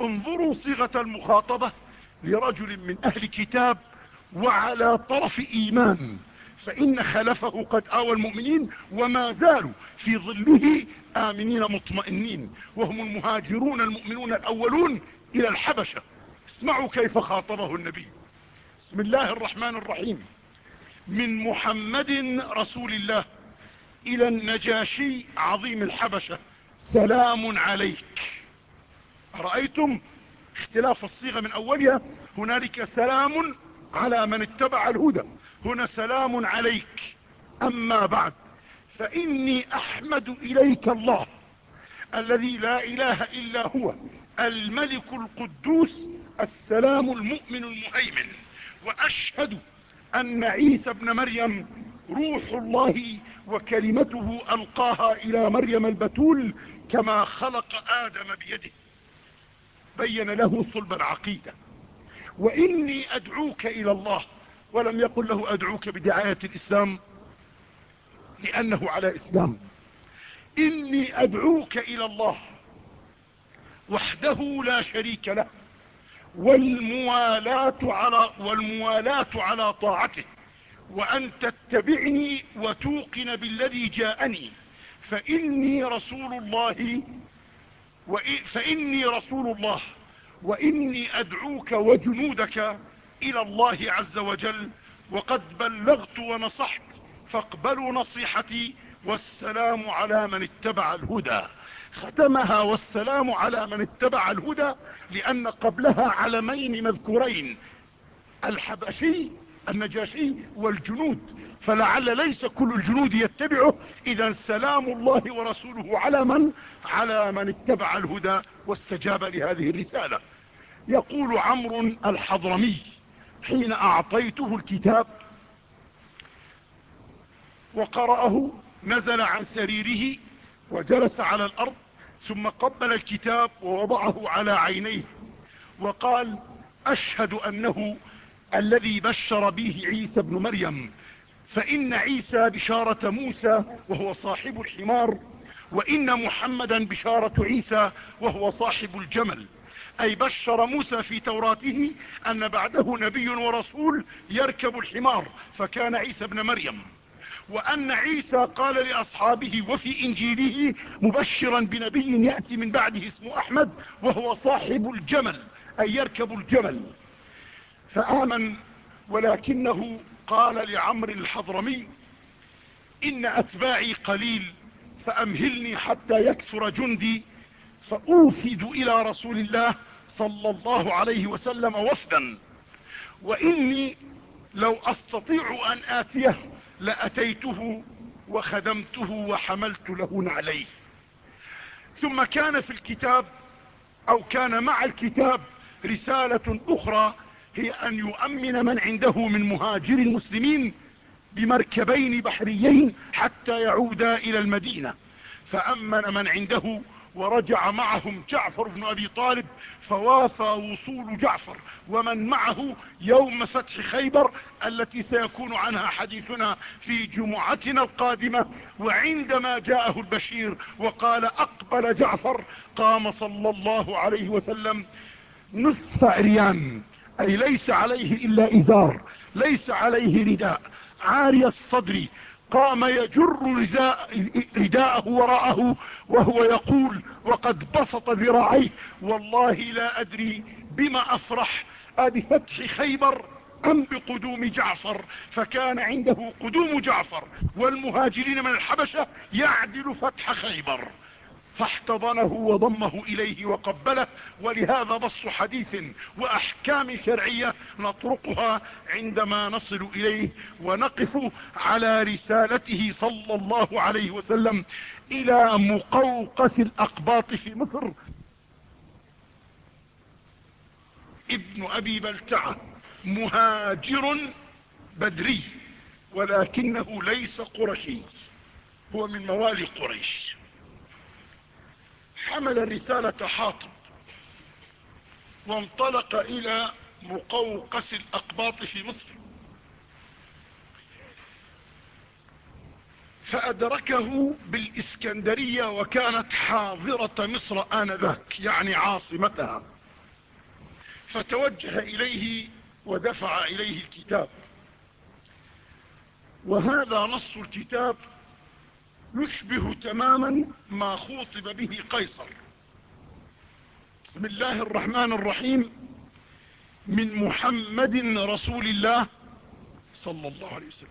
انظروا صيغة المخاطبة لرجل من أهل كتاب وعلى طرف إيمان فإن خلفه قد آوى المؤمنين وما زالوا في ظله آمنين مطمئنين وهم المهاجرون المؤمنون الأولون إلى الحبشة. اسمعوا كيف خاطبه النبي. بسم الله الرحمن الرحيم. من محمد رسول الله إلى النجاشي عظيم الحبشة. سلام عليك. رأيتم اختلاف الصيغة من أولها هنالك سلام على من اتبع الهدى هنا سلام عليك. أما بعد فإني أحمد إليك الله الذي لا إله إلا هو الملك القدوس السلام المؤمن المهيمن. وأشهد أن عيسى ابن مريم روح الله وكلمته ألقاها إلى مريم البتول كما خلق آدم بيده. بين له صلب العقيدة وإني أدعوك إلى الله ولم يقل له أدعوك بدعاية الإسلام لأنه على إسلام. إني أدعوك إلى الله وحده لا شريك له والموالاة على, والموالاة على طاعته. وأن تتبعني وتوقن بالذي جاءني فإني رسول الله فإني رسول الله وإني أدعوك وجنودك إلى الله عز وجل وقد بلغت ونصحت فاقبلوا نصيحتي والسلام على من اتبع الهدى. ختمها والسلام على من اتبع الهدى لأن قبلها علمين مذكورين الحبشي النجاشي والجنود. فلعل ليس كل الجنود يتبعه. إذا سلام الله ورسوله على من؟ على من اتبع الهدى واستجاب لهذه الرسالة. يقول عمرو الحضرمي حين أعطيته الكتاب وقرأه نزل عن سريره وجلس على الأرض ثم قبل الكتاب ووضعه على عينيه وقال أشهد أنه الذي بشر به عيسى بن مريم. فإن عيسى بشارة موسى وهو صاحب الحمار وإن محمدا بشارة عيسى وهو صاحب الجمل. أي بشر موسى في توراته أن بعده نبي ورسول يركب الحمار فكان عيسى بن مريم. وأن عيسى قال لأصحابه وفي إنجيله مبشرا بنبي يأتي من بعده اسمه أحمد وهو صاحب الجمل أي يركب الجمل. فآمن ولكنه قال لعمر الحضرمي إن أتباعي قليل فأمهلني حتى يكثر جندي فأوفد إلى رسول الله صلى الله عليه وسلم وفدا. وإني لو أستطيع أن آتيه لأتيته وخدمته وحملت له نعليه. ثم كان في الكتاب أو كان مع الكتاب رسالة أخرى هي أن يؤمن من عنده من مهاجر المسلمين بمركبين بحريين حتى يعودا إلى المدينة. فأمن من عنده ورجع معهم جعفر بن أبي طالب فوافى وصول جعفر. ومن معه يوم فتح خيبر التي سيكون عنها حديثنا في جمعتنا القادمة وعندما جاءه البشير وقال أقبل جعفر قام صلى الله عليه وسلم نصف عريان. أي ليس عليه إلا إزار ليس عليه رداء. عاري الصدر قام يجر رداءه وراءه وهو يقول وقد بسط ذراعيه. والله لا أدري بما أفرح بفتح خيبر أم بقدوم جعفر؟ فكان عنده قدوم جعفر والمهاجرين من الحبشة يعدل فتح خيبر. فاحتضنه وضمه إليه وقبله ولهذا بص حديث وأحكام شرعية نطرقها عندما نصل إليه ونقف على رسالته صلى الله عليه وسلم إلى مقوقس الأقباط في مصر. ابن أبي بلتعة مهاجر بدري ولكنه ليس قرشي هو من موالي قريش. حمل رسالة حاطب وانطلق إلى مقوقس الأقباط في مصر. فأدركه بالإسكندرية وكانت حاضرة مصر آنذاك يعني عاصمتها. فتوجه إليه ودفع إليه الكتاب. وهذا نص الكتاب يشبه تماما ما خوطب به قيصر. بسم الله الرحمن الرحيم. من محمد رسول الله صلى الله عليه وسلم.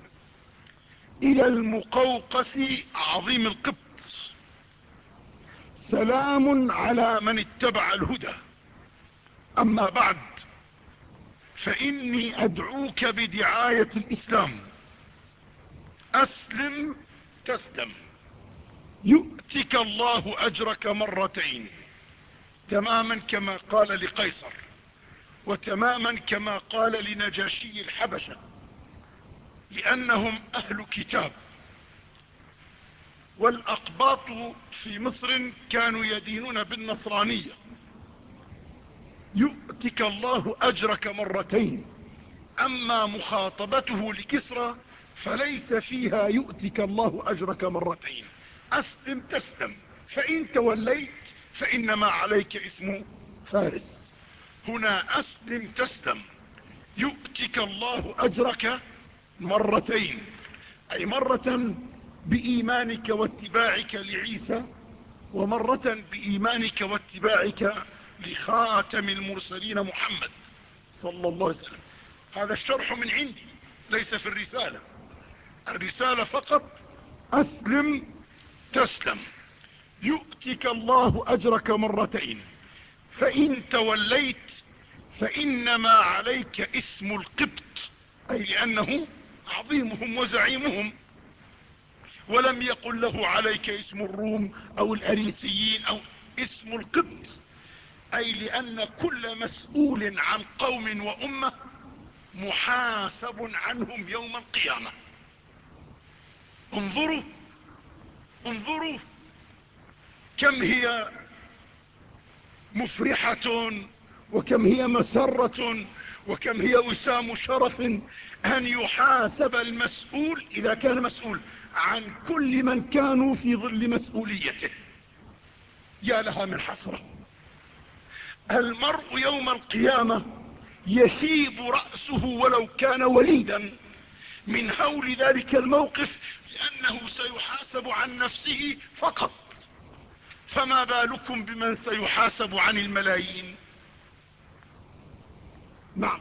إلى المقوقس عظيم القبط. سلام على من اتبع الهدى. أما بعد فإني أدعوك بدعاية الإسلام. أسلم تسلم. يؤتك الله أجرك مرتين تماما كما قال لقيصر وتماما كما قال لنجاشي الحبشة لأنهم أهل كتاب. والأقباط في مصر كانوا يدينون بالنصرانية. يؤتك الله أجرك مرتين أما مخاطبته لكسرى فليس فيها يؤتك الله أجرك مرتين. أسلم تسلم. فإن توليت فإنما عليك اسم فارس. هنا أسلم تسلم. يؤتك الله أجرك مرتين. أي مرة بإيمانك واتباعك لعيسى ومرة بإيمانك واتباعك لخاتم المرسلين محمد صلى الله عليه وسلم. هذا الشرح من عندي ليس في الرسالة. الرسالة فقط أسلم تسلم. يؤتك الله أجرك مرتين. فإن توليت فإنما عليك اسم القبط أي لأنه عظيمهم وزعيمهم. ولم يقل له عليك اسم الروم أو الأريسيين أو اسم القبط أي لأن كل مسؤول عن قوم وأمة محاسب عنهم يوم القيامة. انظروا انظروا كم هي مفرحة وكم هي مسرة وكم هي وسام شرف أن يحاسب المسؤول إذا كان مسؤول عن كل من كانوا في ظل مسؤوليته. يا لها من حسرة. المرء يوم القيامة يشيب رأسه ولو كان وليدا. من هول ذلك الموقف لأنه سيحاسب عن نفسه فقط. فما بالكم بمن سيحاسب عن الملايين؟ نعم.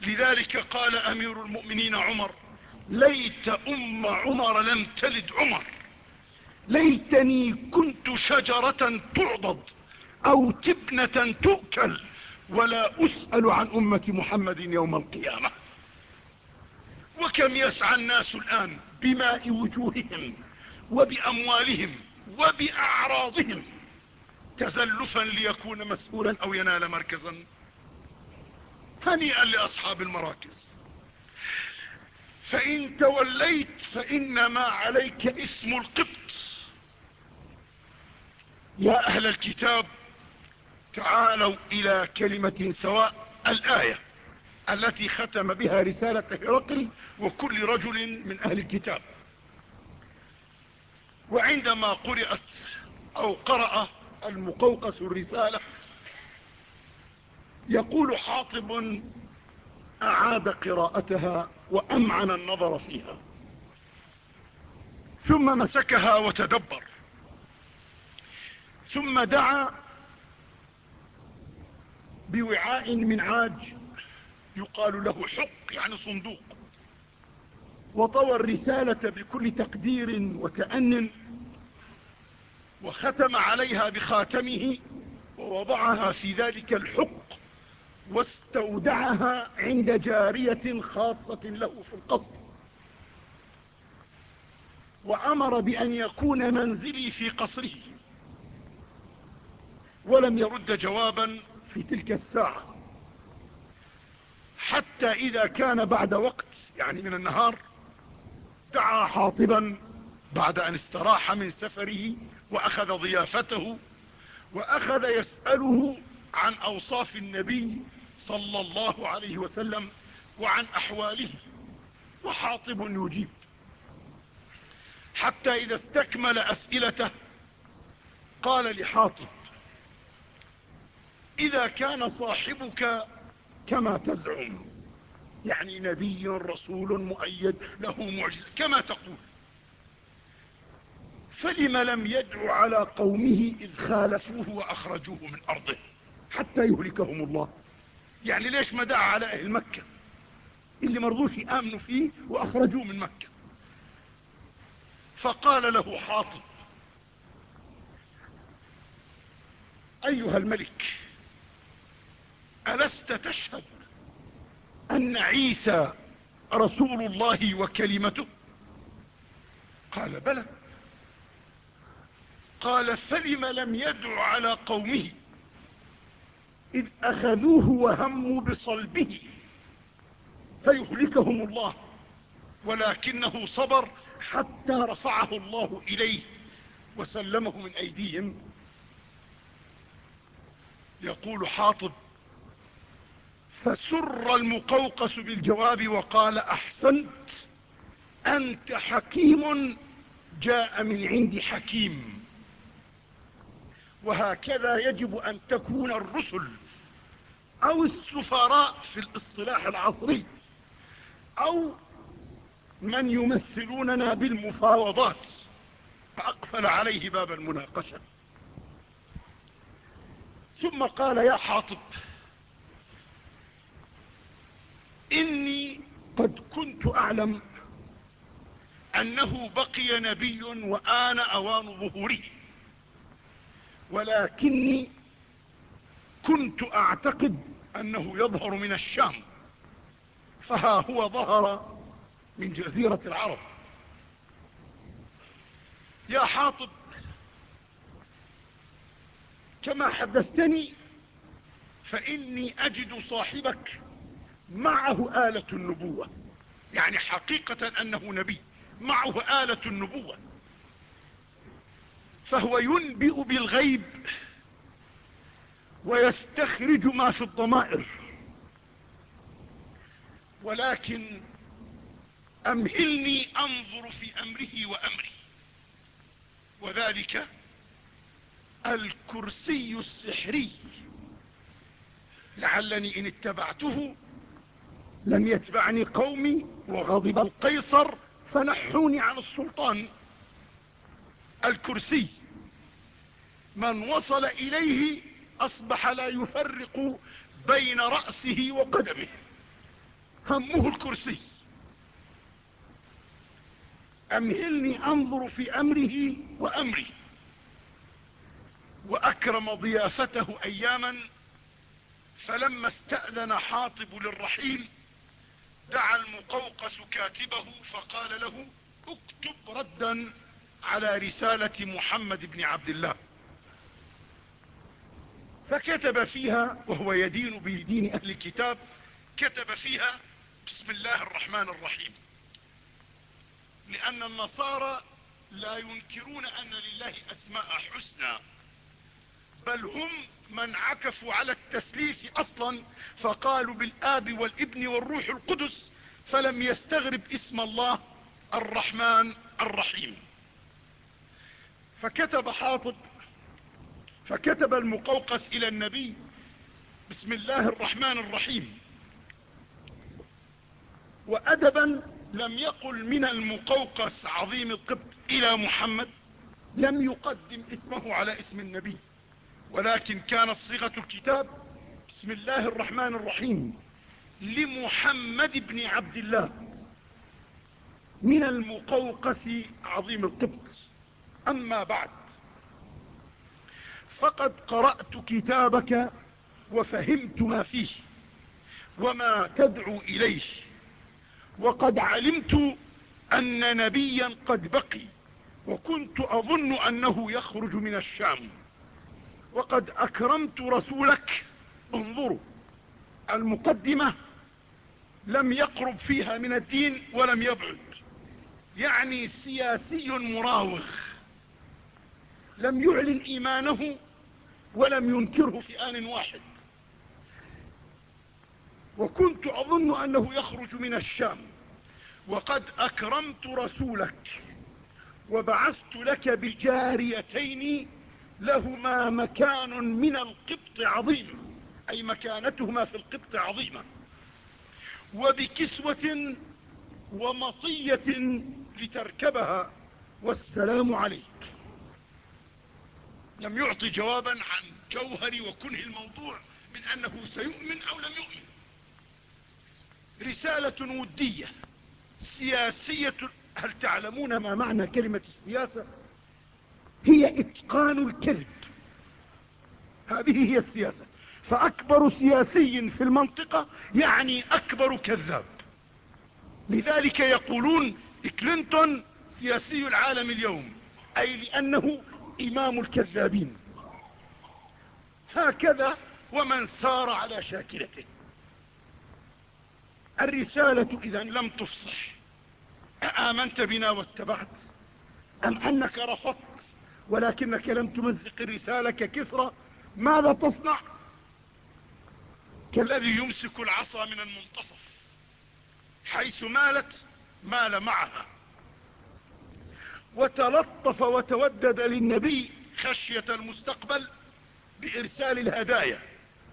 لذلك قال أمير المؤمنين عمر ليت أم عمر لم تلد عمر. ليتني كنت شجرة تعضد أو تبنة تؤكل ولا أسأل عن أمة محمد يوم القيامة. وكم يسعى الناس الآن بماء وجوههم وبأموالهم وبأعراضهم تزلفا ليكون مسؤولا أو ينال مركزا. هنيئا لأصحاب المراكز. فإن توليت فإنما عليك اسم القبط. يا أهل الكتاب تعالوا إلى كلمة سواء الآية. التي ختم بها رسالة هرقل وكل رجل من أهل الكتاب. وعندما قرأت أو قرأ المقوقس الرسالة يقول حاطب أعاد قراءتها وأمعن النظر فيها. ثم مسكها وتدبر. ثم دعا بوعاء من عاج يقال له حق يعني صندوق. وطوى الرسالة بكل تقدير وتأن وختم عليها بخاتمه ووضعها في ذلك الحق واستودعها عند جارية خاصة له في القصر وأمر بأن يكون منزلي في قصره ولم يرد جوابا في تلك الساعة. حتى إذا كان بعد وقت يعني من النهار دعا حاطبا بعد أن استراح من سفره وأخذ ضيافته وأخذ يسأله عن أوصاف النبي صلى الله عليه وسلم وعن أحواله. وحاطب يجيب. حتى إذا استكمل أسئلته قال لحاطب إذا كان صاحبك كما تزعم. يعني نبي رسول مؤيد له معجزة كما تقول. فلم لم يدع على قومه إذ خالفوه وأخرجوه من أرضه حتى يهلكهم الله. يعني ليش ما دعا على أهل مكة؟ اللي مرضوش يآمنوا فيه وأخرجوه من مكة. فقال له حاطب أيها الملك ألست تشهد أن عيسى رسول الله وكلمته؟ قال بلى. قال فلم لم يدع على قومه؟ إذ أخذوه وهموا بصلبه فيهلكهم الله ولكنه صبر حتى رفعه الله إليه وسلمه من أيديهم. يقول حاطب فسر المقوقس بالجواب وقال أحسنت أنت حكيم جاء من عند حكيم. وهكذا يجب أن تكون الرسل أو السفراء في الاصطلاح العصري أو من يمثلوننا بالمفاوضات. فأقفل عليه باب المناقشة. ثم قال يا حاطب إني قد كنت أعلم أنه بقي نبي وآن أوان ظهوره. ولكني كنت أعتقد أنه يظهر من الشام. فها هو ظهر من جزيرة العرب. يا حاطب كما حدثتني فإني أجد صاحبك معه آلة النبوة. يعني حقيقة أنه نبي. معه آلة النبوة. فهو ينبئ بالغيب ويستخرج ما في الضمائر. ولكن أمهلني أنظر في أمره وأمري. وذلك الكرسي السحري. لعلني إن اتبعته لم يتبعني قومي وغضب القيصر فنحوني عن السلطان. الكرسي من وصل إليه أصبح لا يفرق بين رأسه وقدمه. همه الكرسي. أمهلني أنظر في أمره وأمري. وأكرم ضيافته أياما فلما استأذن حاطب للرحيل دعا المقوقس كاتبه فقال له اكتب ردا على رسالة محمد بن عبد الله. فكتب فيها وهو يدين بدين أهل الكتاب كتب فيها بسم الله الرحمن الرحيم. لأن النصارى لا ينكرون أن لله أسماء حسنى. بل هم من عكفوا على التثليث أصلا فقالوا بالآب والابن والروح القدس فلم يستغرب اسم الله الرحمن الرحيم. فكتب حاطب فكتب المقوقس إلى النبي بسم الله الرحمن الرحيم. وادبا لم يقل من المقوقس عظيم القبط إلى محمد لم يقدم اسمه على اسم النبي. ولكن كانت صيغة الكتاب بسم الله الرحمن الرحيم لمحمد بن عبد الله من المقوقس عظيم القبط. أما بعد فقد قرأت كتابك وفهمت ما فيه وما تدعو إليه وقد علمت أن نبيا قد بقي وكنت أظن أنه يخرج من الشام. وقد أكرمت رسولك. انظروا المقدمة لم يقرب فيها من الدين ولم يبعد. يعني سياسي مراوغ. لم يعلن إيمانه ولم ينكره في آن واحد. وكنت أظن أنه يخرج من الشام. وقد أكرمت رسولك. وبعثت لك بجاريتين لهما مكان من القبط عظيم. أي مكانتهما في القبط عظيمة. وبكسوة ومطية لتركبها. والسلام عليك. لم يعطي جوابا عن جوهر وكنه الموضوع من أنه سيؤمن أو لم يؤمن. رسالة ودية. سياسية. هل تعلمون ما معنى كلمة السياسة؟ هي إتقان الكذب. هذه هي السياسة. فأكبر سياسي في المنطقة يعني أكبر كذاب. لذلك يقولون كلينتون سياسي العالم اليوم أي لأنه إمام الكذابين. هكذا ومن سار على شاكلته. الرسالة إذا لم تفصح. أآمنت بنا واتبعت؟ أم أنك رفضت؟ ولكنك لم تمزق الرسالة ككسرى ماذا تصنع؟ كالذي يمسك العصا من المنتصف حيث مالت مال معها. وتلطف وتودد للنبي خشية المستقبل بإرسال الهدايا.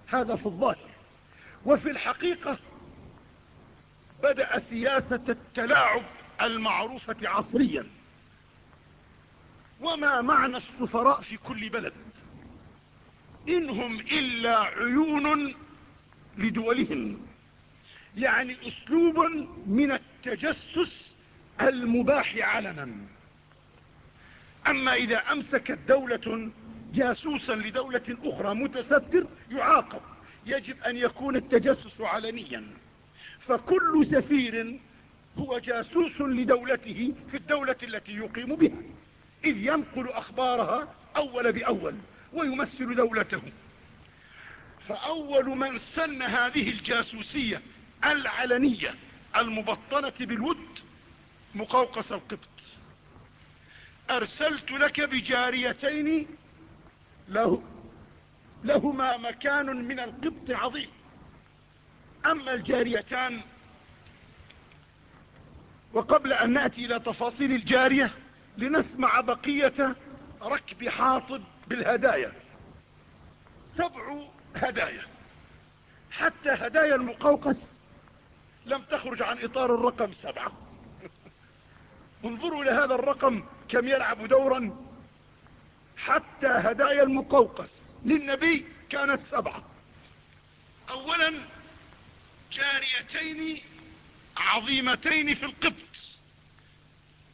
هذا في الظاهر. وفي الحقيقة بدأ سياسة التلاعب المعروفة عصريا. وما معنى السفراء في كل بلد؟ إنهم إلا عيون لدولهم يعني أسلوب من التجسس المباح علنا. أما إذا أمسكت دولة جاسوسا لدولة أخرى متستر يعاقب يجب أن يكون التجسس علنيا. فكل سفير هو جاسوس لدولته في الدولة التي يقيم بها. إذ ينقل أخبارها أول بأول ويمثل دولته. فأول من سن هذه الجاسوسية العلنية المبطنة بالود مقوقس القبط. أرسلت لك بجاريتين له لهما مكان من القبط عظيم. أما الجاريتان وقبل أن نأتي إلى تفاصيل الجارية لنسمع بقية ركب حاطب بالهدايا. سبع هدايا. حتى هدايا المقوقس لم تخرج عن إطار الرقم سبعة. انظروا إلى هذا الرقم كم يلعب دورا. حتى هدايا المقوقس للنبي كانت سبعة. أولا جاريتين عظيمتين في القبط.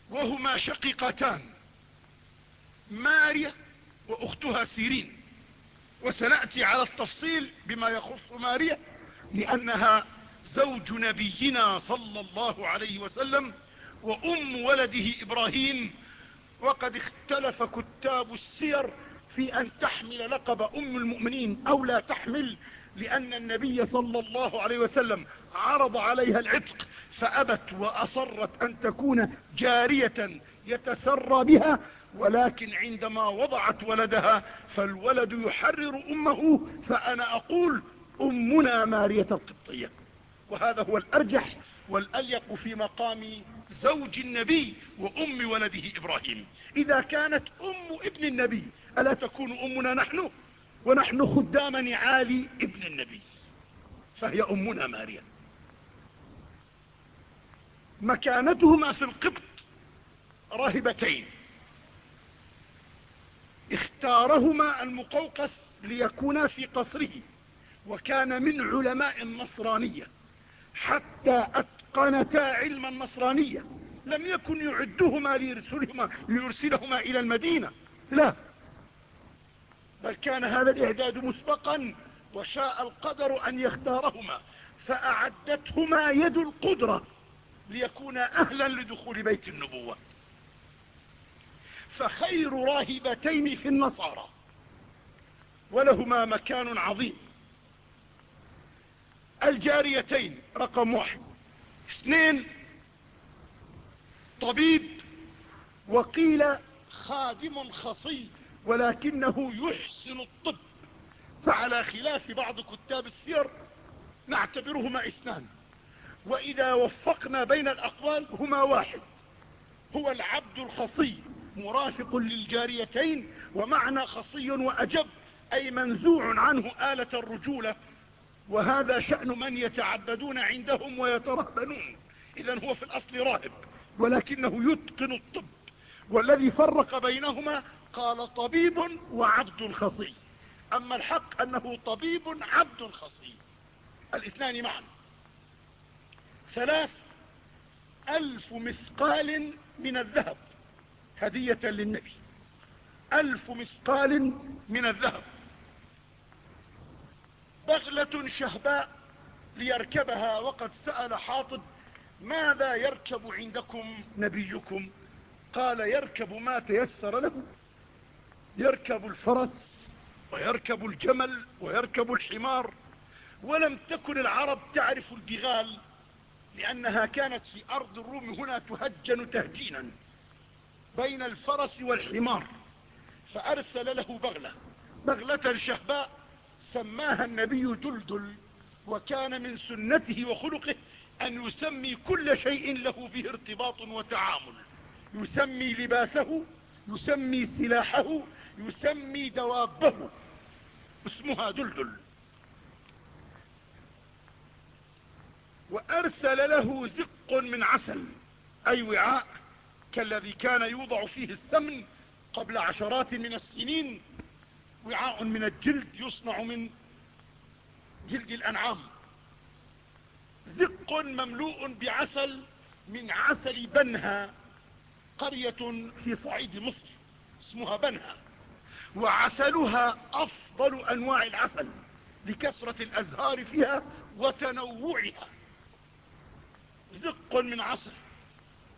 وهما شقيقتان ماريا وأختها سيرين. وسنأتي على التفصيل بما يخص ماريا لأنها زوج نبينا صلى الله عليه وسلم وأم ولده إبراهيم. وقد اختلف كتاب السير في أن تحمل لقب أم المؤمنين أو لا تحمل لأن النبي صلى الله عليه وسلم عرض عليها العتق فأبت وأصرت أن تكون جارية يتسرى بها ولكن عندما وضعت ولدها فالولد يحرر أمه فأنا أقول أمنا مارية القبطية. وهذا هو الأرجح والأليق في مقام زوج النبي وأم ولده إبراهيم. إذا كانت أم ابن النبي ألا تكون أمنا نحن؟ ونحن خدام نعال ابن النبي. فهي أمنا ماريا مكانتهما في القبط راهبتين. اختارهما المقوقس ليكونا في قصره وكان من علماء النصرانية حتى أتقنتا علم النصرانية. لم يكن يعدهما ليرسلهما, ليرسلهما إلى المدينة. لا. بل كان هذا الإعداد مسبقا وشاء القدر أن يختارهما فأعدتهما يد القدرة. ليكونا أهلا لدخول بيت النبوة. فخير راهبتين في النصارى ولهما مكان عظيم. الجاريتين رقم واحد. اثنين طبيب وقيل خادم خصي ولكنه يحسن الطب. فعلى خلاف بعض كتاب السير نعتبرهما اثنان. وإذا وفقنا بين الأقوال هما واحد. هو العبد الخصي مرافق للجاريتين ومعنى خصي وأجب أي منزوع عنه آلة الرجولة. وهذا شأن من يتعبدون عندهم ويترهبنون. إذا هو في الأصل راهب ولكنه يتقن الطب. والذي فرق بينهما قال طبيب وعبد خصي أما الحق أنه طبيب عبد خصي الاثنان معا. ثلاث ألف مثقال من الذهب هدية للنبي. ألف مثقال من الذهب. بغلة شهباء ليركبها وقد سأل حاطب ماذا يركب عندكم نبيكم؟ قال يركب ما تيسر له يركب الفرس ويركب الجمل ويركب الحمار ولم تكن العرب تعرف البغال لأنها كانت في أرض الروم هنا تهجن تهجينا بين الفرس والحمار فأرسل له بغلة. بغلة شهباء سماها النبي دلدل وكان من سنته وخلقه أن يسمي كل شيء له به ارتباط وتعامل. يسمي لباسه يسمي سلاحه يسمي دوابه. اسمها دلدل. وأرسل له زق من عسل أي وعاء كالذي كان يوضع فيه السمن قبل عشرات من السنين. وعاء من الجلد يصنع من جلد الأنعام. زق مملوء بعسل من عسل بنها قرية في صعيد مصر اسمها بنها. وعسلها أفضل أنواع العسل لكثرة الأزهار فيها وتنوعها. زق من عسل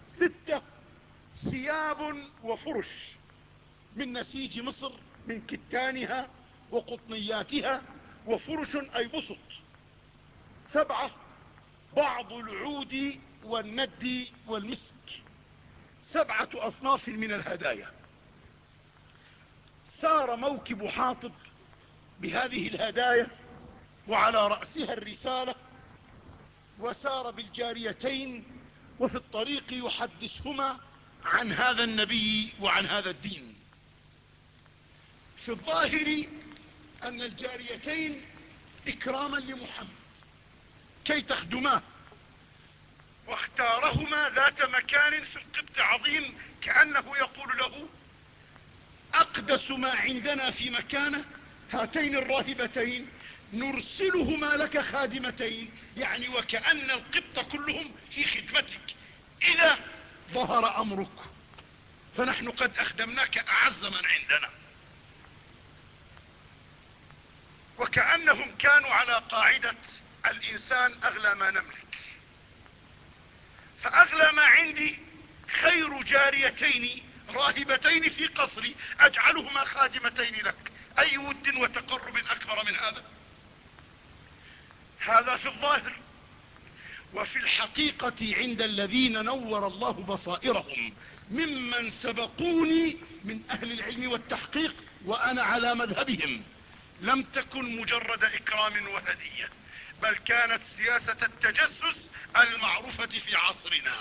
ستة ثياب وفرش. من نسيج مصر من كتانها وقطنياتها وفرش أي بسط. سبعة بعض العود والند والمسك. سبعة أصناف من الهدايا. سار موكب حاطب بهذه الهدايا وعلى رأسها الرسالة وسار بالجاريتين وفي الطريق يحدثهما عن هذا النبي وعن هذا الدين. في الظاهر أن الجاريتين إكراما لمحمد كي تخدماه. واختارهما ذات مكان في القبط عظيم كأنه يقول له أقدس ما عندنا في مكانه هاتين الراهبتين. نرسلهما لك خادمتين يعني وكأن القبط كلهم في خدمتك. إذا ظهر أمرك فنحن قد أخدمناك أعز من عندنا. وكأنهم كانوا على قاعدة الإنسان أغلى ما نملك. فأغلى ما عندي خير جاريتين راهبتين في قصري أجعلهما خادمتين لك. أي ود وتقرب أكبر من هذا؟ هذا في الظاهر وفي الحقيقة عند الذين نور الله بصائرهم ممن سبقوني من أهل العلم والتحقيق وأنا على مذهبهم. لم تكن مجرد إكرام وهدية بل كانت سياسة التجسس المعروفة في عصرنا.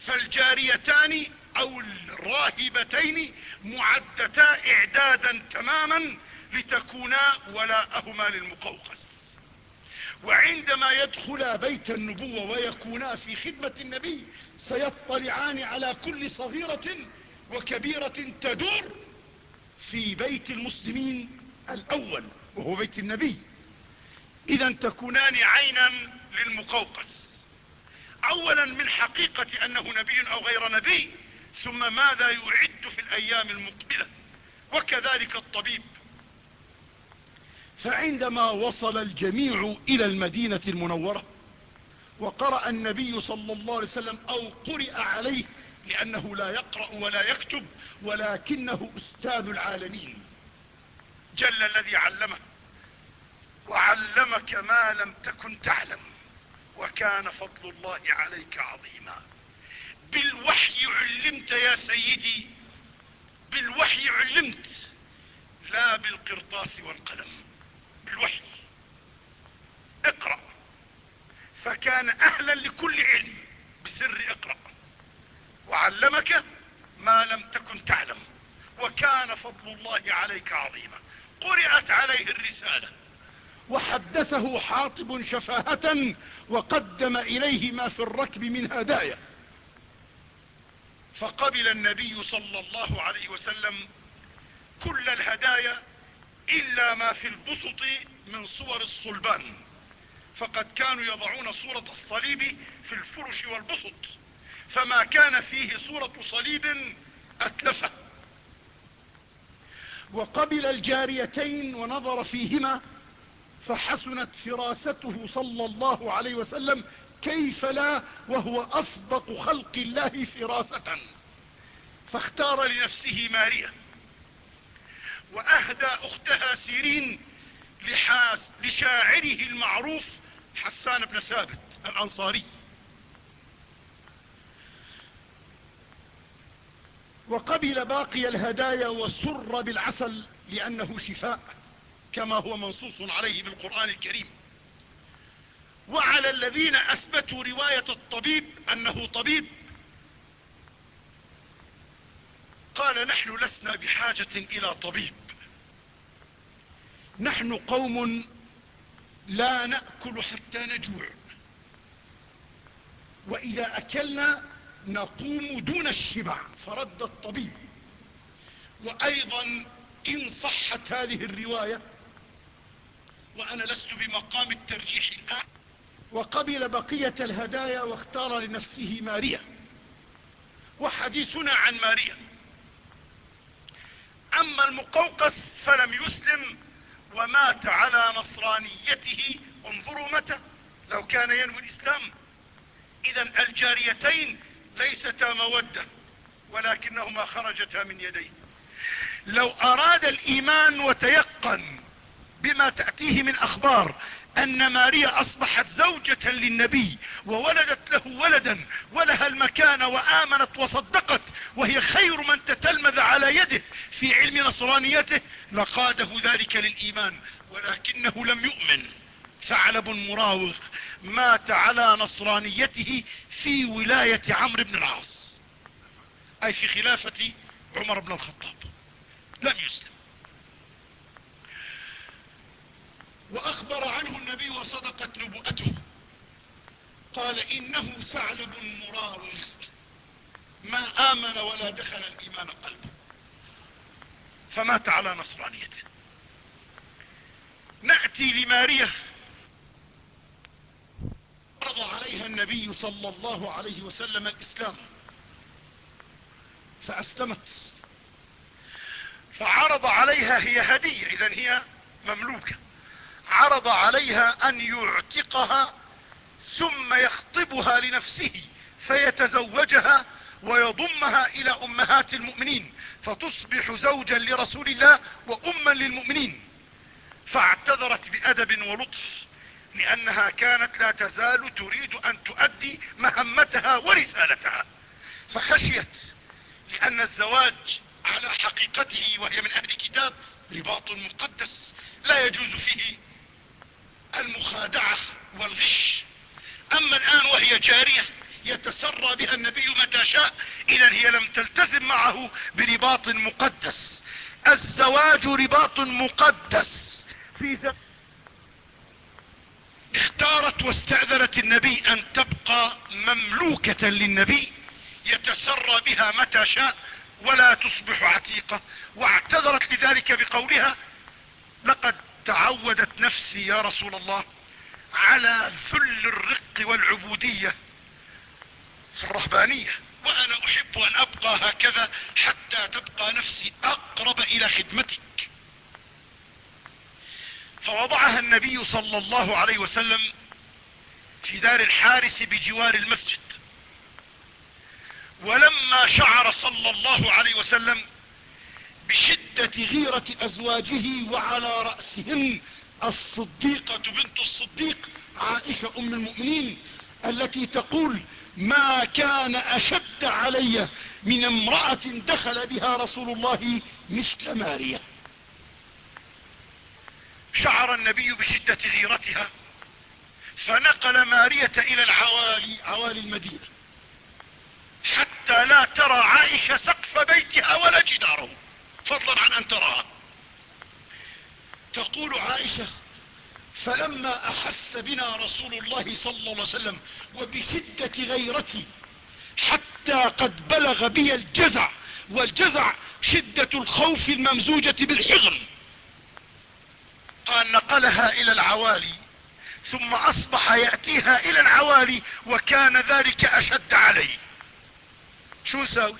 فالجاريتان أو الراهبتين معدتا إعدادا تماما لتكونا ولاءهما للمقوقس. وعندما يدخلا بيت النبوة ويكونا في خدمة النبي سيطلعان على كل صغيرة وكبيرة تدور في بيت المسلمين الأول وهو بيت النبي. إذا تكونان عينا للمقوقس. أولا من حقيقة أنه نبي أو غير نبي ثم ماذا يعد في الأيام المقبلة. وكذلك الطبيب. فعندما وصل الجميع إلى المدينة المنورة وقرأ النبي صلى الله عليه وسلم أو قرئ عليه لأنه لا يقرأ ولا يكتب ولكنه أستاذ العالمين. جل الذي علمه وعلمك ما لم تكن تعلم وكان فضل الله عليك عظيما. بالوحي علمت يا سيدي بالوحي علمت لا بالقرطاس والقلم. بالوحي. اقرأ. فكان أهلا لكل علم بسر اقرأ. وعلمك ما لم تكن تعلم. وكان فضل الله عليك عظيما. قرأت عليه الرسالة. وحدثه حاطب شفاهة وقدم إليه ما في الركب من هدايا. فقبل النبي صلى الله عليه وسلم كل الهدايا إلا ما في البسط من صور الصلبان. فقد كانوا يضعون صورة الصليب في الفرش والبسط فما كان فيه صورة صليب أتلفه. وقبل الجاريتين ونظر فيهما فحسنت فراسته صلى الله عليه وسلم كيف لا وهو أصدق خلق الله فراسة. فاختار لنفسه ماريا وأهدى أختها سيرين لحاس لشاعره المعروف حسان بن ثابت الأنصاري. وقبل باقي الهدايا وسر بالعسل لأنه شفاء كما هو منصوص عليه بالقرآن الكريم. وعلى الذين أثبتوا رواية الطبيب أنه طبيب قال نحن لسنا بحاجة إلى طبيب. نحن قوم لا نأكل حتى نجوع. وإذا أكلنا نقوم دون الشبع فرد الطبيب. وأيضا إن صحت هذه الرواية وأنا لست بمقام الترجيح الآن وقبل بقية الهدايا واختار لنفسه ماريا. وحديثنا عن ماريا. أما المقوقس فلم يسلم ومات على نصرانيته. انظروا متى؟ لو كان ينوي الإسلام. إذا الجاريتين ليستا مودة ولكنهما خرجتا من يديه. لو أراد الإيمان وتيقن بما تأتيه من أخبار أن ماريا أصبحت زوجة للنبي وولدت له ولدا ولها المكان وآمنت وصدقت وهي خير من تتلمذ على يده. في علم نصرانيته لقاده ذلك للإيمان ولكنه لم يؤمن. ثعلب مراوغ مات على نصرانيته في ولاية عمرو بن العاص. أي في خلافة عمر بن الخطاب. لم يسلم. وأخبر عنه النبي وصدقت نبوءته. قال إنه ثعلب مراوغ ما آمن ولا دخل الإيمان قلبه. فمات على نصرانيته. نأتي لماريا. عرض عليها النبي صلى الله عليه وسلم الإسلام. فأسلمت. فعرض عليها هي هدية. إذن هي مملوكة. عرض عليها أن يعتقها ثم يخطبها لنفسه فيتزوجها ويضمها إلى أمهات المؤمنين فتصبح زوجا لرسول الله وأما للمؤمنين. فاعتذرت بأدب ولطف لأنها كانت لا تزال تريد أن تؤدي مهمتها ورسالتها. فخشيت لأن الزواج على حقيقته وهي من أهل الكتاب رباط مقدس لا يجوز فيه المخادعة والغش. أما الآن وهي جارية يتسرى بها النبي متى شاء إذا هي لم تلتزم معه برباط مقدس. الزواج رباط مقدس. في زمان اختارت واستأذنت النبي أن تبقى مملوكة للنبي. يتسرى بها متى شاء ولا تصبح عتيقة. واعتذرت لذلك بقولها لقد تعودت نفسي يا رسول الله على ذل الرق والعبودية في الرهبانية وأنا أحب أن أبقى هكذا حتى تبقى نفسي أقرب إلى خدمتك. فوضعها النبي صلى الله عليه وسلم في دار الحارس بجوار المسجد. ولما شعر صلى الله عليه وسلم بشدة غيرة أزواجه وعلى رأسهن الصديقة بنت الصديق عائشة أم المؤمنين التي تقول ما كان أشد علي من امرأة دخل بها رسول الله مثل ماريا. شعر النبي بشدة غيرتها فنقل مارية إلى العوالي عوالي المدينة حتى لا ترى عائشة سقف بيتها ولا جداره. فضلا عن أن تراها. تقول عائشة فلما أحس بنا رسول الله صلى الله عليه وسلم وبشدة غيرتي حتى قد بلغ بي الجزع والجزع شدة الخوف الممزوجة بالحغن قال نقلها إلى العوالي ثم أصبح يأتيها إلى العوالي وكان ذلك أشد علي. شو نساوي؟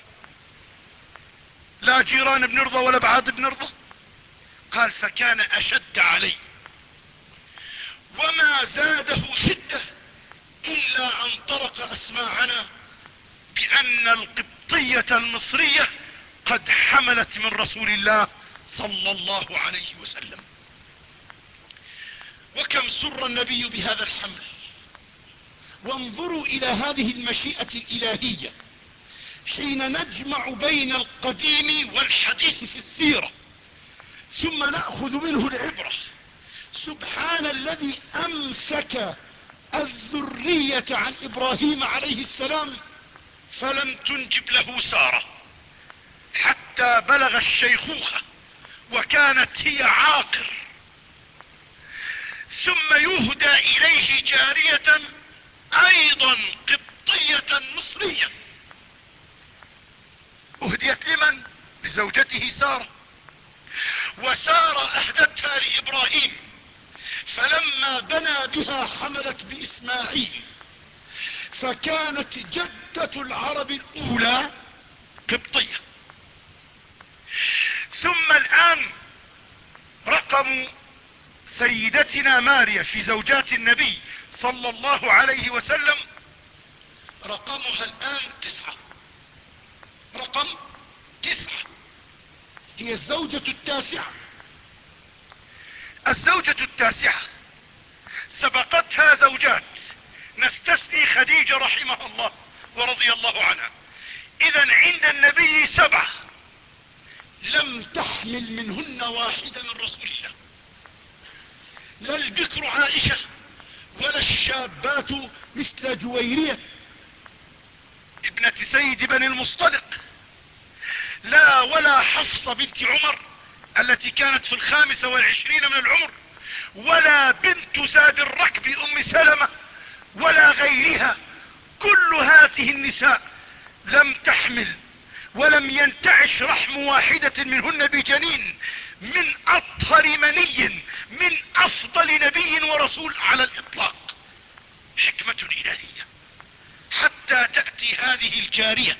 لا جيران بنرضى ولا بعاد بنرضى؟ قال فكان أشد علي. وما زاده شدة إلا أن طرق أسماعنا بأن القبطية المصرية قد حملت من رسول الله صلى الله عليه وسلم. وكم سر النبي بهذا الحمل. وانظروا إلى هذه المشيئة الإلهية. حين نجمع بين القديم والحديث في السيرة ثم نأخذ منه العبرة. سبحان الذي أمسك الذرية عن إبراهيم عليه السلام فلم تنجب له سارة حتى بلغ الشيخوخة وكانت هي عاقر. ثم يهدى إليه جارية أيضا قبطية مصرية. اهديت لمن لزوجته سارة وسارة أهدتها لإبراهيم فلما بنى بها حملت بإسماعيل فكانت جدة العرب الأولى قبطية. ثم الآن رقم سيدتنا ماريا في زوجات النبي صلى الله عليه وسلم رقمها الآن تسعة. رقم تسعة. هي الزوجة التاسعة. الزوجة التاسعة. سبقتها زوجات. نستثني خديجة رحمها الله ورضي الله عنها. إذا عند النبي سبعة. لم تحمل منهن واحدة من رسول الله. لا البكر عائشة ولا الشابات مثل جويرية. ابنة سيد بن المصطلق. لا ولا حفصة بنت عمر التي كانت في الخامسة والعشرين من العمر ولا بنت زاد الركب أم سلمة ولا غيرها. كل هذه النساء لم تحمل ولم ينتعش رحم واحدة منهن بجنين من أطهر مني من أفضل نبي ورسول على الإطلاق. حكمة إلهية. حتى تأتي هذه الجارية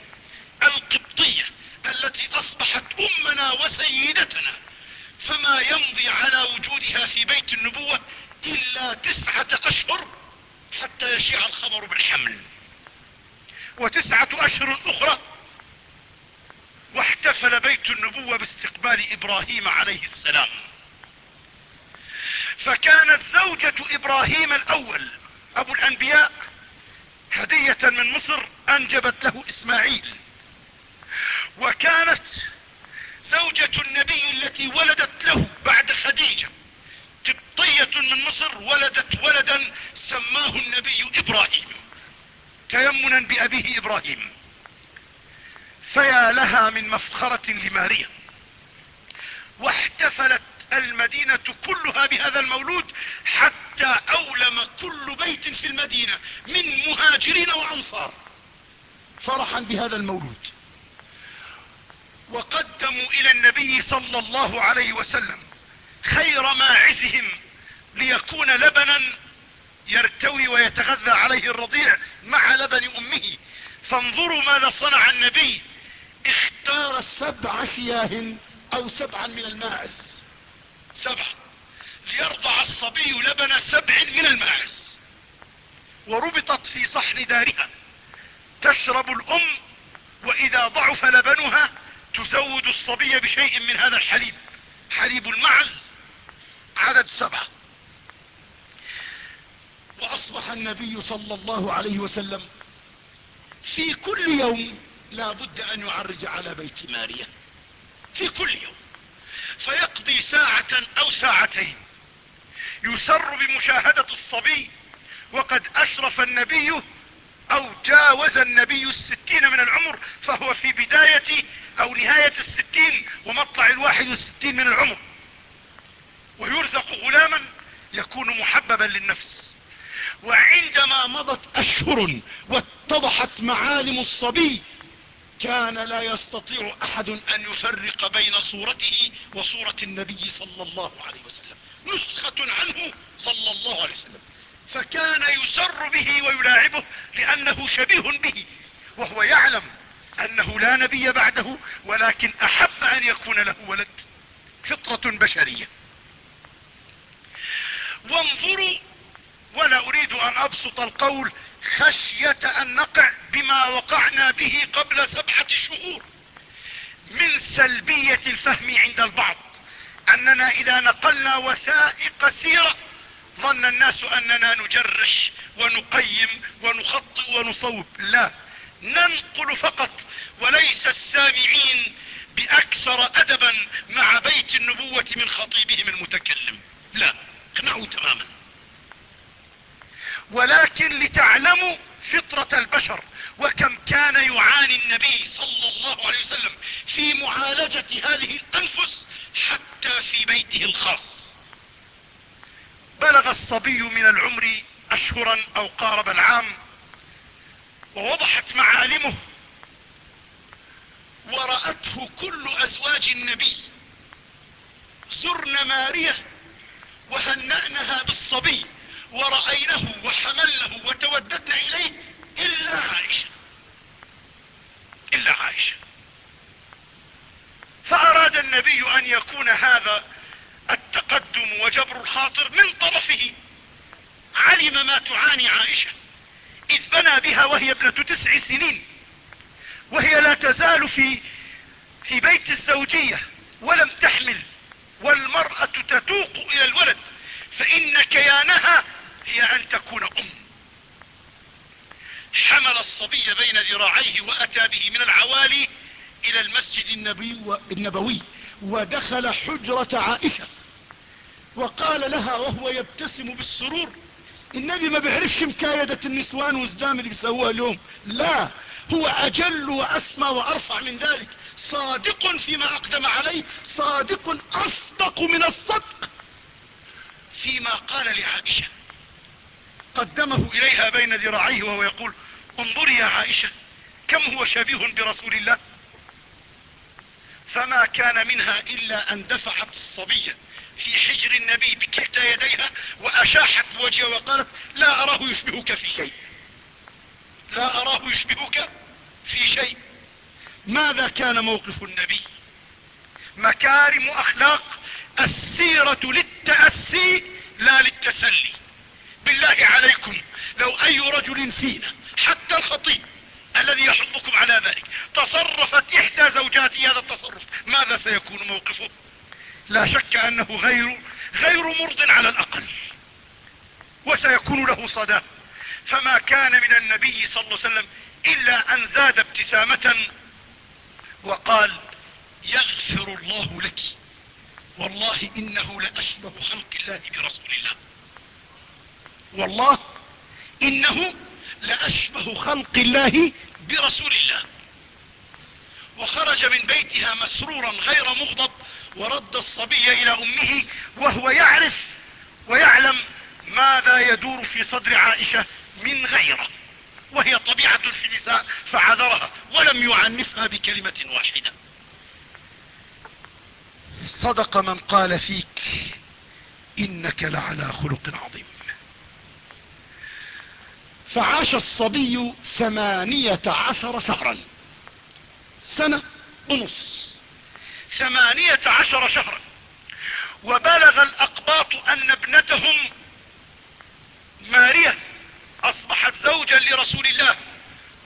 القبطية التي أصبحت أمنا وسيدتنا فما يمضي على وجودها في بيت النبوة إلا تسعة أشهر حتى يشيع الخبر بالحمل. وتسعة أشهر أخرى واحتفل بيت النبوة باستقبال إبراهيم عليه السلام. فكانت زوجة إبراهيم الأول أبو الأنبياء هدية من مصر أنجبت له إسماعيل. وكانت زوجة النبي التي ولدت له بعد خديجة قبطية من مصر ولدت ولدا سماه النبي إبراهيم تيمنا بأبيه إبراهيم. فيا لها من مفخرة لماريا. واحتفلت المدينة كلها بهذا المولود حتى أولم كل بيت في المدينة من مهاجرين وأنصار. فرحا بهذا المولود. وقدموا إلى النبي صلى الله عليه وسلم خير ماعزهم ليكون لبنا يرتوي ويتغذى عليه الرضيع مع لبن أمه. فانظروا ماذا صنع النبي. اختار سبع شياه أو سبعا من الماعز. سبع. ليرضع الصبي لبن سبع من الماعز. وربطت في صحن دارها. تشرب الأم وإذا ضعف لبنها تزود الصبي بشيء من هذا الحليب. حليب المعز عدد سبعة. وأصبح النبي صلى الله عليه وسلم في كل يوم لا بد أن يعرج على بيت ماريا. في كل يوم. فيقضي ساعة أو ساعتين. يسر بمشاهدة الصبي وقد أشرف النبي أو جاوز النبي الستين من العمر فهو في بداية أو نهاية الستين ومطلع الواحد والستين من العمر. ويرزق غلاما يكون محببا للنفس. وعندما مضت أشهر واتضحت معالم الصبي كان لا يستطيع أحد أن يفرق بين صورته وصورة النبي صلى الله عليه وسلم. نسخة عنه صلى الله عليه وسلم. فكان يسر به ويلاعبه لأنه شبيه به وهو يعلم أنه لا نبي بعده ولكن أحب أن يكون له ولد. فطرة بشرية. وانظروا ولا أريد أن أبسط القول خشية أن نقع بما وقعنا به قبل سبعة شهور من سلبية الفهم عند البعض أننا إذا نقلنا وثائق سيرة ظن الناس أننا نجرح ونقيم ونخطئ ونصوب. لا. ننقل فقط وليس السامعين بأكثر ادبا مع بيت النبوة من خطيبهم المتكلم. لا. اقنعوا تماما. ولكن لتعلموا فطرة البشر وكم كان يعاني النبي صلى الله عليه وسلم في معالجة هذه الأنفس حتى في بيته الخاص. بلغ الصبي من العمر أشهرا أو قارب العام ووضحت معالمه ورأته كل أزواج النبي زرن مارية وهنأنها بالصبي ورأينه وحملنه وتوددنا إليه إلا عائشة إلا عائشة. فأراد النبي أن يكون هذا التقدم وجبر الخاطر من طرفه. علم ما تعاني عائشة إذ بنى بها وهي ابنة تسع سنين وهي لا تزال في في بيت الزوجية ولم تحمل والمرأة تتوق إلى الولد فإن كيانها هي أن تكون أم. حمل الصبي بين ذراعيه وأتى به من العوالي إلى المسجد النبوي ودخل حجرة عائشة. وقال لها وهو يبتسم بالسرور النبي ما بيعرفش مكايدة النسوان وزدام اللي بيسووها اليوم. لا هو أجل وأسمى وأرفع من ذلك. صادق فيما أقدم عليه صادق أصدق من الصدق فيما قال لعائشة. قدمه إليها بين ذراعيه وهو يقول انظري يا عائشة كم هو شبيه برسول الله. فما كان منها إلا أن دفعت الصبية في حجر النبي بكلتا يديها وأشاحت بوجهها وقالت لا أراه يشبهك في شيء. لا أراه يشبهك في شيء. ماذا كان موقف النبي؟ مكارم أخلاق السيرة للتأسي لا للتسلي. بالله عليكم لو أي رجل فينا حتى الخطيب الذي يحضكم على ذلك. تصرفت إحدى زوجاته هذا التصرف. ماذا سيكون موقفه؟ لا شك أنه غير غير مرض على الأقل. وسيكون له صدى. فما كان من النبي صلى الله عليه وسلم إلا أن زاد ابتسامة وقال يغفر الله لك. والله إنه لأشبه خلق الله برسول الله. والله إنه لأشبه خلق الله برسول الله. وخرج من بيتها مسرورا غير مغضب ورد الصبي إلى أمه وهو يعرف ويعلم ماذا يدور في صدر عائشة من غيره. وهي طبيعة في النساء فعذرها ولم يعنفها بكلمة واحدة. صدق من قال فيك إنك لعلى خلق عظيم. فعاش الصبي ثمانية عشر شهرا. سنة ونص. ثمانية عشر شهرا. وبلغ الأقباط أن ابنتهم مارية أصبحت زوجا لرسول الله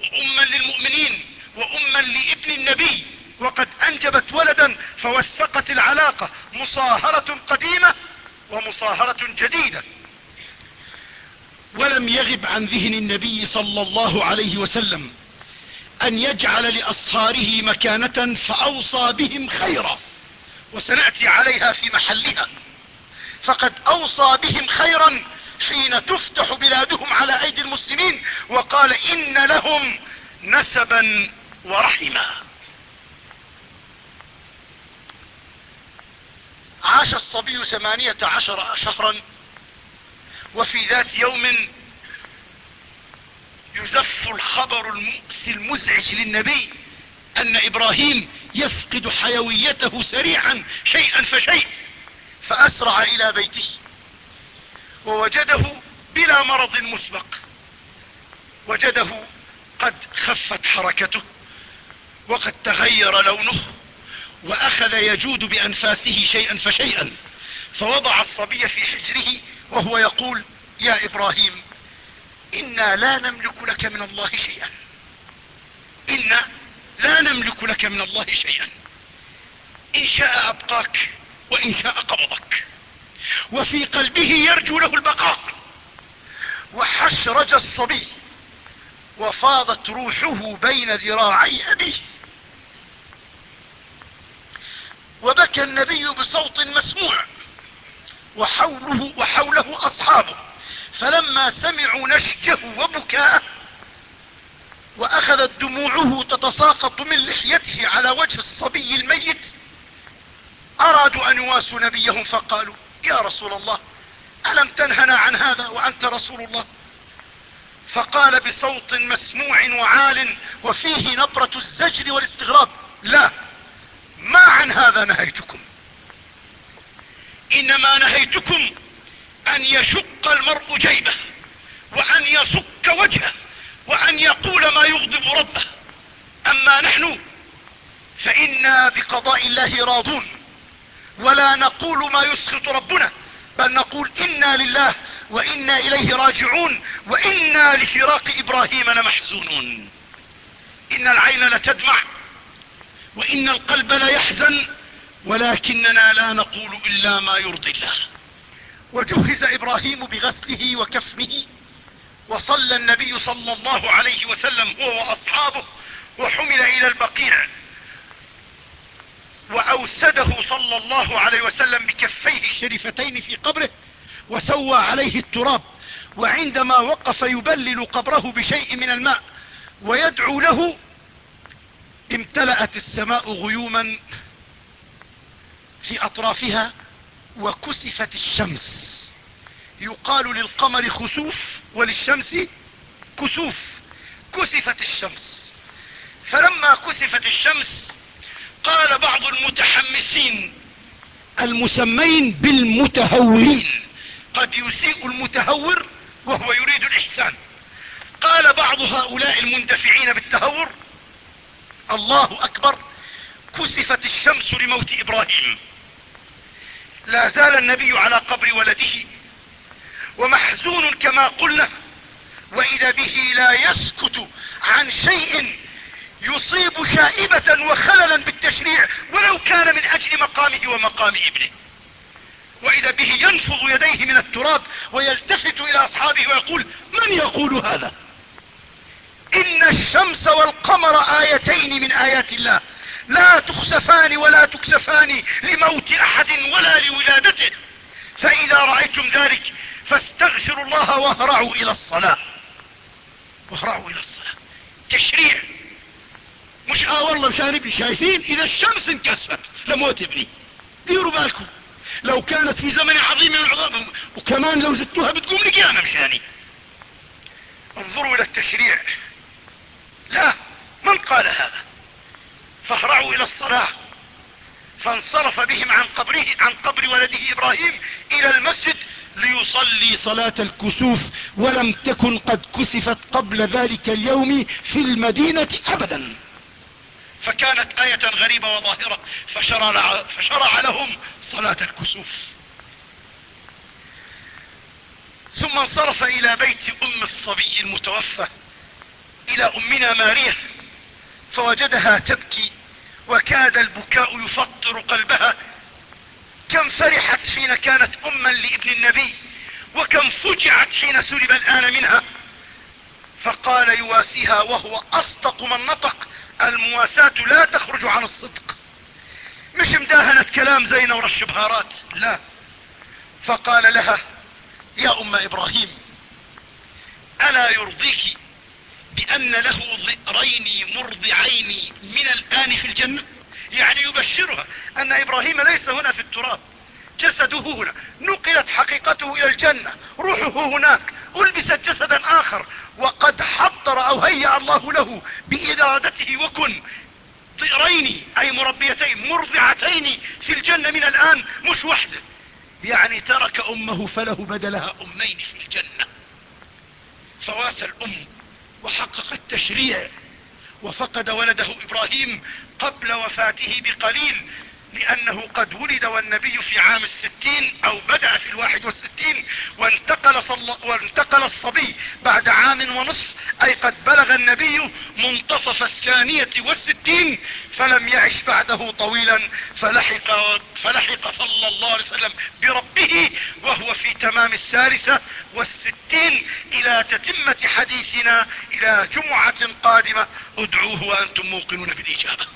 واما للمؤمنين واما لابن النبي. وقد أنجبت ولدا فوثقت العلاقة مصاهرة قديمة ومصاهرة جديدة. ولم يغب عن ذهن النبي صلى الله عليه وسلم أن يجعل لأصهاره مكانة فأوصى بهم خيرا وسنأتي عليها في محلها. فقد أوصى بهم خيرا حين تفتح بلادهم على أيدي المسلمين وقال إن لهم نسبا ورحما. عاش الصبي ثمانية عشر شهرا وفي ذات يوم يزف الخبر المؤسي المزعج للنبي أن إبراهيم يفقد حيويته سريعا شيئا فشيء فأسرع إلى بيته ووجده بلا مرض مسبق وجده قد خفت حركته وقد تغير لونه وأخذ يجود بأنفاسه شيئا فشيئا فوضع الصبي في حجره وهو يقول يا إبراهيم إنا لا نملك لك من الله شيئا. إنا لا نملك لك من الله شيئا. إن شاء أبقاك وإن شاء قبضك. وفي قلبه يرجو له البقاء. وحشرج الصبي وفاضت روحه بين ذراعي أبيه. وبكى النبي بصوت مسموع. وحوله, وحوله أصحابه. فلما سمعوا نشجه وبكاءه واخذت دموعه تتساقط من لحيته على وجه الصبي الميت أرادوا أن يواسوا نبيهم فقالوا يا رسول الله ألم تنهنا عن هذا وأنت رسول الله؟ فقال بصوت مسموع وعال وفيه نبرة الزجر والاستغراب. لا ما عن هذا نهيتكم. إنما نهيتكم أن يشق المرء جيبه وأن يصك وجهه وأن يقول ما يغضب ربه. أما نحن فإنا بقضاء الله راضون. ولا نقول ما يسخط ربنا بل نقول إنا لله وإنا إليه راجعون وإنا لفراق إبراهيم لمحزونون. إن العين لتدمع وإن القلب ليحزن ولكننا لا نقول إلا ما يرضي الله. وجهز إبراهيم بغسله وكفنه وصلى النبي صلى الله عليه وسلم هو وأصحابه وحمل إلى البقيع وأوسده صلى الله عليه وسلم بكفيه الشريفتين في قبره وسوى عليه التراب وعندما وقف يبلل قبره بشيء من الماء ويدعو له امتلأت السماء غيوما في أطرافها وكسفت الشمس. يقال للقمر خسوف وللشمس كسوف. كسفت الشمس. فلما كسفت الشمس قال بعض المتحمسين المسمين بالمتهورين. قد يسيء المتهور وهو يريد الإحسان. قال بعض هؤلاء المندفعين بالتهور الله أكبر. كسفت الشمس لموت إبراهيم. لا زال النبي على قبر ولده ومحزون كما قلنا وإذا به لا يسكت عن شيء يصيب شائبة وخللا بالتشريع ولو كان من أجل مقامه ومقام ابنه. وإذا به ينفض يديه من التراب ويلتفت إلى أصحابه ويقول من يقول هذا? إن الشمس والقمر آيتين من آيات الله. لا تخسفان ولا تكسفان لموت أحد ولا لولادته. فإذا رأيتم ذلك فاستغفروا الله واهرعوا إلى الصلاة. واهرعوا إلى الصلاة. تشريع. مش آه والله مشان ابني شايفين إذا الشمس انكسفت لموت ابني. ديروا بالكم. لو كانت في زمن عظيم من العظام وكمان لو زدتوها بتقوم لقيامة مشاني انظروا إلى التشريع. لا من قال هذا؟ فاهرعوا إلى الصلاة. فانصرف بهم عن قبره عن قبر ولده إبراهيم إلى المسجد ليصلي صلاة الكسوف ولم تكن قد كسفت قبل ذلك اليوم في المدينة ابدا. فكانت آية غريبة وظاهرة فشرع, فشرع لهم صلاة الكسوف. ثم انصرف إلى بيت أم الصبي المتوفى إلى أمنا ماريا فوجدها تبكي وكاد البكاء يفطر قلبها. كم فرحت حين كانت أما لابن النبي وكم فجعت حين سلب الآن منها. فقال يواسيها وهو أصدق من نطق المواساة لا تخرج عن الصدق. مش مداهنة كلام زي نور الشبهارات لا. فقال لها يا أم إبراهيم ألا يرضيك بأن له ضئرين مرضعين من الآن في الجنة. يعني يبشرها أن إبراهيم ليس هنا في التراب. جسده هنا. نقلت حقيقته إلى الجنة. روحه هناك. ألبست جسدا آخر. وقد حضر أو هيأ الله له بإرادته. وكن طئرين أي مربيتين مرضعتين في الجنة من الآن مش وحده. يعني ترك أمه فله بدلها أمين في الجنة. فواس الأم. وحقق التشريع. وفقد ولده إبراهيم قبل وفاته بقليل لأنه قد ولد والنبي في عام الستين أو بدأ في الواحد والستين وانتقل, صل وانتقل الصبي بعد عام ونصف أي قد بلغ النبي منتصف الثانية والستين فلم يعش بعده طويلا فلحق, فلحق صلى الله عليه وسلم بربه وهو في تمام الثالثة والستين إلى تتمة حديثنا إلى جمعة قادمة. ادعوه وأنتم موقنون بالإجابة.